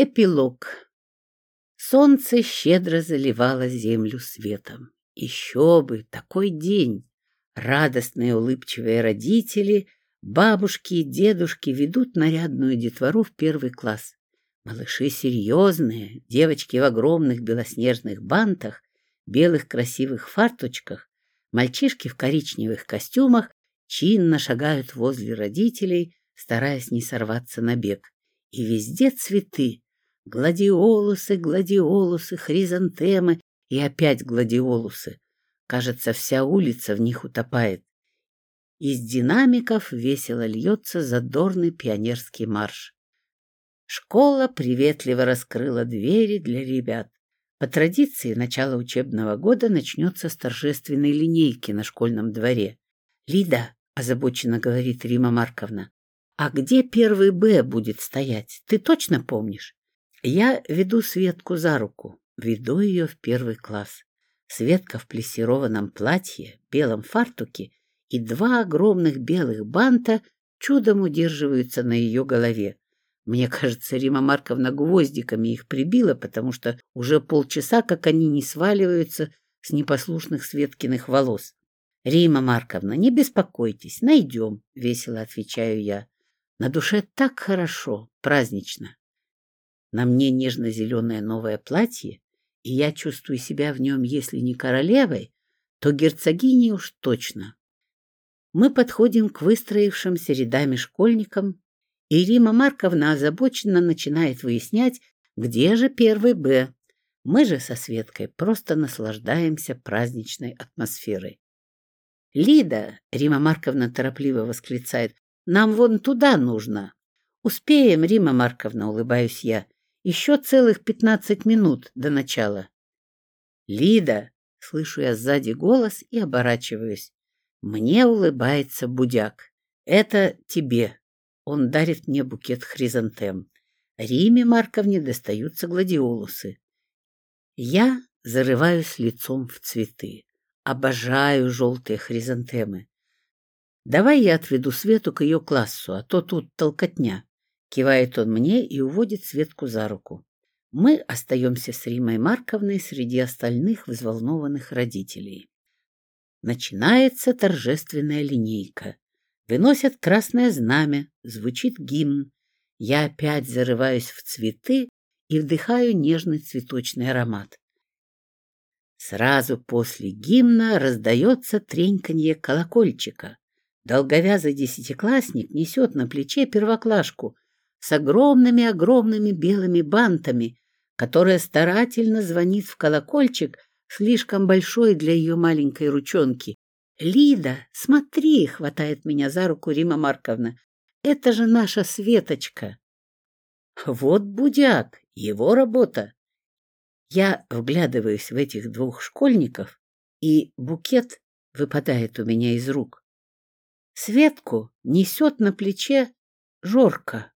Эпилог. Солнце щедро заливало землю светом. Еще бы, такой день! Радостные улыбчивые родители, бабушки и дедушки ведут нарядную детвору в первый класс. Малыши серьезные, девочки в огромных белоснежных бантах, белых красивых фарточках, мальчишки в коричневых костюмах чинно шагают возле родителей, стараясь не сорваться на бег. И везде цветы, Гладиолусы, гладиолусы, хризантемы и опять гладиолусы. Кажется, вся улица в них утопает. Из динамиков весело льется задорный пионерский марш. Школа приветливо раскрыла двери для ребят. По традиции, начало учебного года начнется с торжественной линейки на школьном дворе. «Лида», — озабоченно говорит Рима Марковна, — «а где первый «Б» будет стоять? Ты точно помнишь?» Я веду Светку за руку, веду ее в первый класс. Светка в плессированном платье, белом фартуке и два огромных белых банта чудом удерживаются на ее голове. Мне кажется, Рима Марковна гвоздиками их прибила, потому что уже полчаса, как они не сваливаются с непослушных Светкиных волос. — Рима Марковна, не беспокойтесь, найдем, — весело отвечаю я. На душе так хорошо, празднично. На мне нежно-зеленое новое платье, и я чувствую себя в нем, если не королевой, то герцогиней уж точно. Мы подходим к выстроившимся рядами школьникам, и Рима Марковна озабоченно начинает выяснять, где же первый «Б». Мы же со Светкой просто наслаждаемся праздничной атмосферой. «Лида!» — Рима Марковна торопливо восклицает. «Нам вон туда нужно!» «Успеем, Рима Марковна!» — улыбаюсь я. Еще целых пятнадцать минут до начала. «Лида!» — слышу я сзади голос и оборачиваюсь. Мне улыбается будяк. «Это тебе!» Он дарит мне букет хризантем. Риме Марковне достаются гладиолусы. Я зарываюсь лицом в цветы. Обожаю желтые хризантемы. Давай я отведу Свету к ее классу, а то тут толкотня. Кивает он мне и уводит Светку за руку. Мы остаемся с Римой Марковной среди остальных взволнованных родителей. Начинается торжественная линейка. Выносят красное знамя, звучит гимн. Я опять зарываюсь в цветы и вдыхаю нежный цветочный аромат. Сразу после гимна раздается треньканье колокольчика. Долговязый десятиклассник несет на плече первоклашку, с огромными-огромными белыми бантами, которая старательно звонит в колокольчик, слишком большой для ее маленькой ручонки. «Лида, смотри!» — хватает меня за руку Рима Марковна. «Это же наша Светочка!» «Вот будяк! Его работа!» Я вглядываюсь в этих двух школьников, и букет выпадает у меня из рук. Светку несет на плече Жорка.